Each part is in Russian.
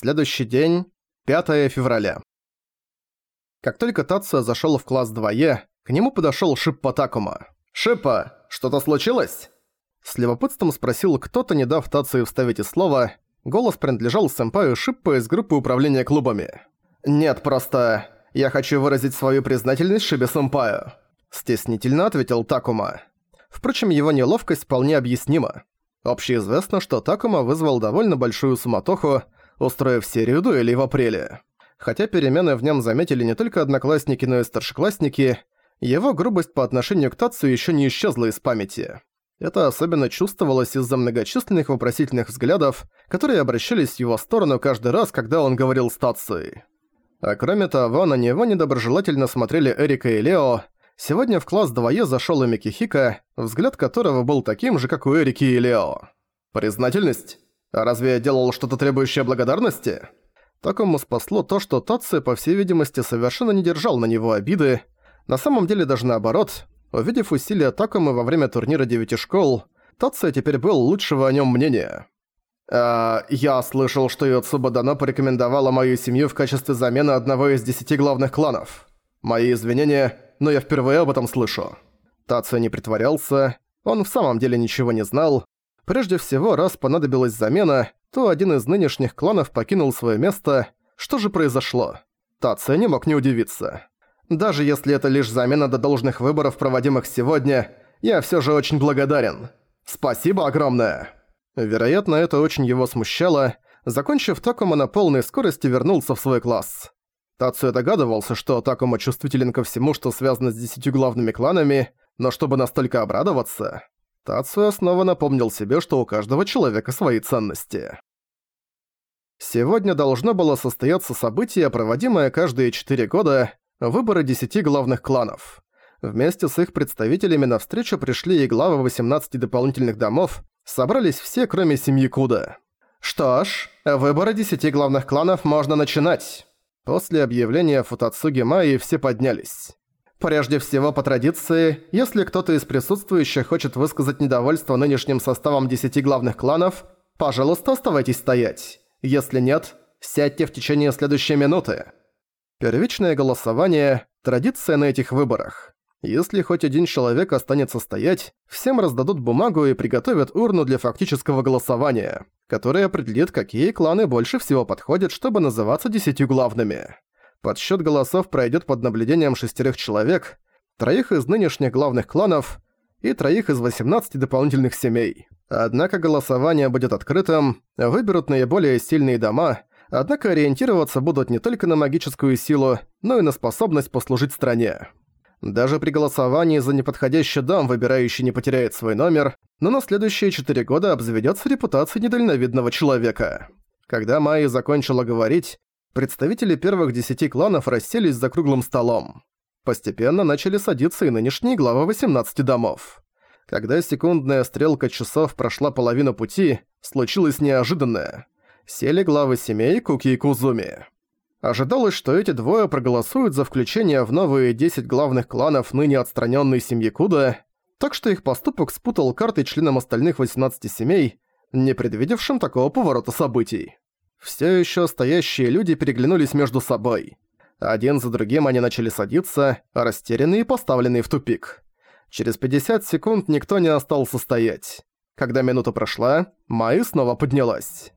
Следующий день, 5 февраля. Как только Тация зашёл в класс 2Е, к нему подошёл Шиппа Такума. «Шиппа, что-то случилось?» С любопытством спросил кто-то, не дав Тации вставить и слово. Голос принадлежал сэмпаю Шиппа из группы управления клубами. «Нет, просто... Я хочу выразить свою признательность Шибе сэмпаю», стеснительно ответил Такума. Впрочем, его неловкость вполне объяснима. Общеизвестно, что Такума вызвал довольно большую суматоху, устроив серию дуэлей в апреле. Хотя перемены в нем заметили не только одноклассники, но и старшеклассники, его грубость по отношению к Тацу еще не исчезла из памяти. Это особенно чувствовалось из-за многочисленных вопросительных взглядов, которые обращались в его сторону каждый раз, когда он говорил с Тацией. А кроме того, на него недоброжелательно смотрели Эрика и Лео. Сегодня в класс 2Е зашёл и Микихика, взгляд которого был таким же, как у Эрики и Лео. «Признательность?» А разве я делал что-то требующее благодарности? Такому спасло то, что Татце, по всей видимости, совершенно не держал на него обиды. На самом деле даже наоборот. Увидев усилия Такому во время турнира девяти школ, Татце теперь был лучшего о нем мнения. «А, я слышал, что Йоцуба Дано порекомендовала мою семью в качестве замены одного из десяти главных кланов. Мои извинения, но я впервые об этом слышу». Татце не притворялся, он в самом деле ничего не знал, Прежде всего, раз понадобилась замена, то один из нынешних кланов покинул свое место. Что же произошло? Тация не мог не удивиться. Даже если это лишь замена до должных выборов, проводимых сегодня, я все же очень благодарен. Спасибо огромное!» Вероятно, это очень его смущало. Закончив Такума на полной скорости вернулся в свой класс. Тацуя догадывался, что Такума чувствителен ко всему, что связано с десятью главными кланами, но чтобы настолько обрадоваться... Тацуя снова напомнил себе, что у каждого человека свои ценности. Сегодня должно было состояться событие, проводимое каждые четыре года, выборы десяти главных кланов. Вместе с их представителями на встречу пришли и главы 18 дополнительных домов, собрались все, кроме семьи Куда. Что ж, выборы десяти главных кланов можно начинать. После объявления Футацуги Майи все поднялись. Прежде всего, по традиции, если кто-то из присутствующих хочет высказать недовольство нынешним составом десяти главных кланов, пожалуйста, оставайтесь стоять. Если нет, сядьте в течение следующей минуты. Первичное голосование – традиция на этих выборах. Если хоть один человек останется стоять, всем раздадут бумагу и приготовят урну для фактического голосования, которая определит, какие кланы больше всего подходят, чтобы называться десятью главными. Подсчёт голосов пройдёт под наблюдением шестерых человек, троих из нынешних главных кланов и троих из 18 дополнительных семей. Однако голосование будет открытым, выберут наиболее сильные дома, однако ориентироваться будут не только на магическую силу, но и на способность послужить стране. Даже при голосовании за неподходящий дом выбирающий не потеряет свой номер, но на следующие четыре года обзаведётся репутацией недальновидного человека. Когда Майя закончила говорить, представители первых десяти кланов расселись за круглым столом. Постепенно начали садиться и нынешние главы 18 домов. Когда секундная стрелка часов прошла половину пути, случилось неожиданное. Сели главы семей Куки и Кузуми. Ожидалось, что эти двое проголосуют за включение в новые 10 главных кланов ныне отстраненной семьи Куда, так что их поступок спутал карты членам остальных 18 семей, не предвидевшим такого поворота событий. Все еще стоящие люди переглянулись между собой. Один за другим они начали садиться, растерянные и поставленные в тупик. Через 50 секунд никто не остался стоять. Когда минута прошла, Майи снова поднялась.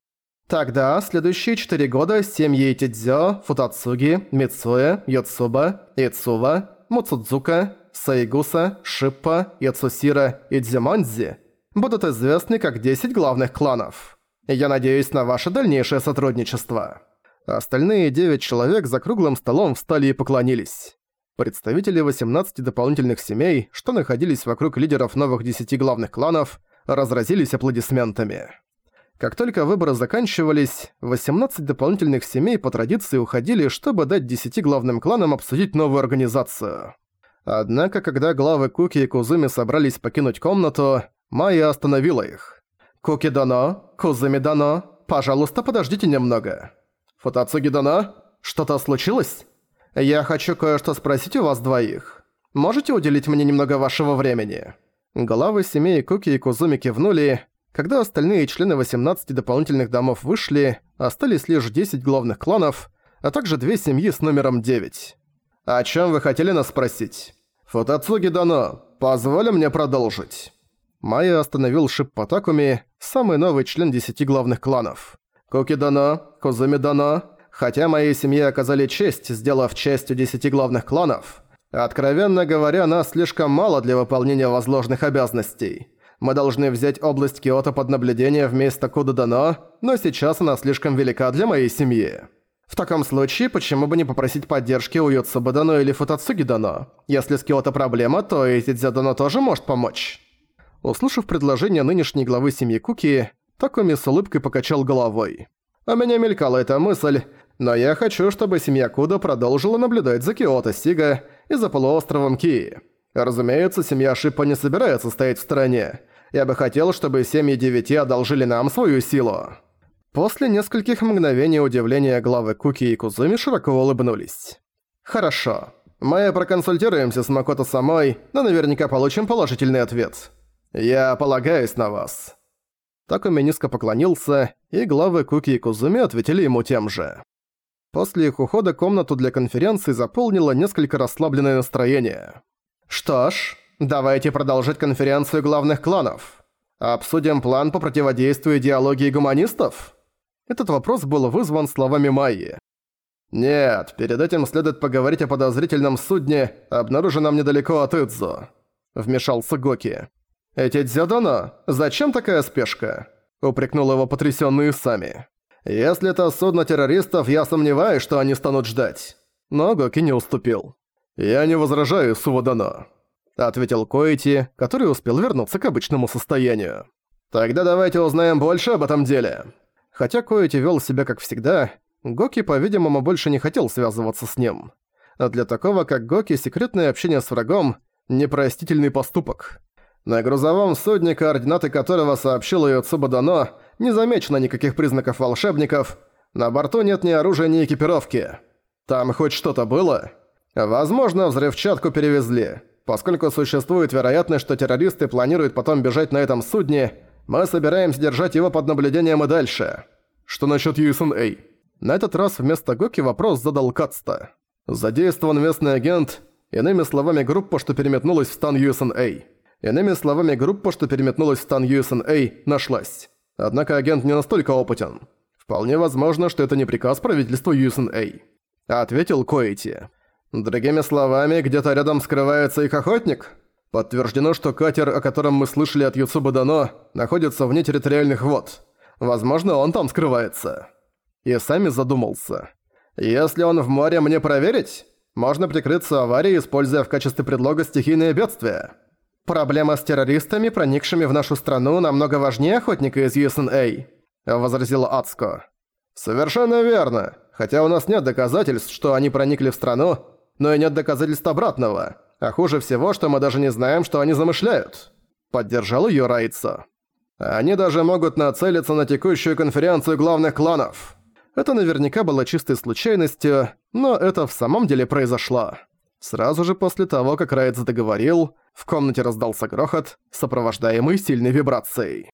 Тогда следующие четыре года семьи Тидзё, Футацуги, Мицуэ, Йоцуба, Ицува, Муцудзука, Сайгуса, Шиппа, Яцусира и Дзимонзи будут известны как 10 главных кланов. Я надеюсь на ваше дальнейшее сотрудничество». Остальные девять человек за круглым столом встали и поклонились. Представители 18 дополнительных семей, что находились вокруг лидеров новых 10 главных кланов, разразились аплодисментами. Как только выборы заканчивались, 18 дополнительных семей по традиции уходили, чтобы дать 10 главным кланам обсудить новую организацию. Однако, когда главы Куки и Кузуми собрались покинуть комнату, Майя остановила их. «Куки дано, Кузуми дано, пожалуйста, подождите немного». «Футацуги дано? Что-то случилось? Я хочу кое-что спросить у вас двоих. Можете уделить мне немного вашего времени?» Главы семей Куки и Кузуми кивнули. Когда остальные члены 18 дополнительных домов вышли, остались лишь 10 главных кланов, а также две семьи с номером 9. «О чем вы хотели нас спросить?» «Футацуги Дано, позволь мне продолжить». Майя остановил Шип Потакуми, самый новый член десяти главных кланов. «Куки Дано, Кузуми Дано, хотя моей семье оказали честь, сделав частью десяти главных кланов, откровенно говоря, нас слишком мало для выполнения возложенных обязанностей. Мы должны взять область Киото под наблюдение вместо Куда Дано, но сейчас она слишком велика для моей семьи». В таком случае, почему бы не попросить поддержки у Юцуба Дано или Футацуги Дано? Если с Киото проблема, то Тидзя Дано тоже может помочь. Услышав предложение нынешней главы семьи Куки, Такуми с улыбкой покачал головой. «У меня мелькала эта мысль, но я хочу, чтобы семья Куда продолжила наблюдать за Киото Сига и за полуостровом Ки. Разумеется, семья Шиппа не собирается стоять в стороне. Я бы хотел, чтобы семьи девяти одолжили нам свою силу». После нескольких мгновений удивления главы Куки и Кузуми широко улыбнулись. «Хорошо. Мы проконсультируемся с Макото самой, но наверняка получим положительный ответ. Я полагаюсь на вас». Такуми низко поклонился, и главы Куки и Кузуми ответили ему тем же. После их ухода комнату для конференции заполнило несколько расслабленное настроение. «Что ж, давайте продолжить конференцию главных кланов. Обсудим план по противодействию идеологии гуманистов?» Этот вопрос был вызван словами Майи. «Нет, перед этим следует поговорить о подозрительном судне, обнаруженном недалеко от Идзу», — вмешался Гоки. «Эти Дзядана, зачем такая спешка?» — упрекнул его потрясённые сами. «Если это судно террористов, я сомневаюсь, что они станут ждать». Но Гоки не уступил. «Я не возражаю, Сувадано», — ответил Коэти, который успел вернуться к обычному состоянию. «Тогда давайте узнаем больше об этом деле». Хотя Коэти вел себя как всегда, Гоки, по-видимому, больше не хотел связываться с ним. А для такого, как Гоки, секретное общение с врагом – непростительный поступок. На грузовом судне, координаты которого сообщил Йоцуба Дано, не замечено никаких признаков волшебников, на борту нет ни оружия, ни экипировки. Там хоть что-то было? Возможно, взрывчатку перевезли. Поскольку существует вероятность, что террористы планируют потом бежать на этом судне, мы собираемся держать его под наблюдением и дальше. Что насчет USNA? На этот раз вместо Гоки вопрос задал Кацта. Задействован местный агент, иными словами группа, что переметнулась в стан USNA. Иными словами группа, что переметнулась в стан USNA, нашлась. Однако агент не настолько опытен. Вполне возможно, что это не приказ правительства USNA. Ответил Коэти. Другими словами, где-то рядом скрывается их охотник? Подтверждено, что катер, о котором мы слышали от Юцуба Дано, находится вне территориальных вод. Возможно, он там скрывается. И сами задумался. Если он в море, мне проверить? Можно прикрыться аварией, используя в качестве предлога стихийное бедствие. Проблема с террористами, проникшими в нашу страну, намного важнее охотника из USNA, возразила Ацко. Совершенно верно. Хотя у нас нет доказательств, что они проникли в страну, но и нет доказательств обратного. А хуже всего, что мы даже не знаем, что они замышляют. Поддержал её Райца. Они даже могут нацелиться на текущую конференцию главных кланов. Это наверняка было чистой случайностью, но это в самом деле произошло. Сразу же после того, как Райц договорил, в комнате раздался грохот, сопровождаемый сильной вибрацией.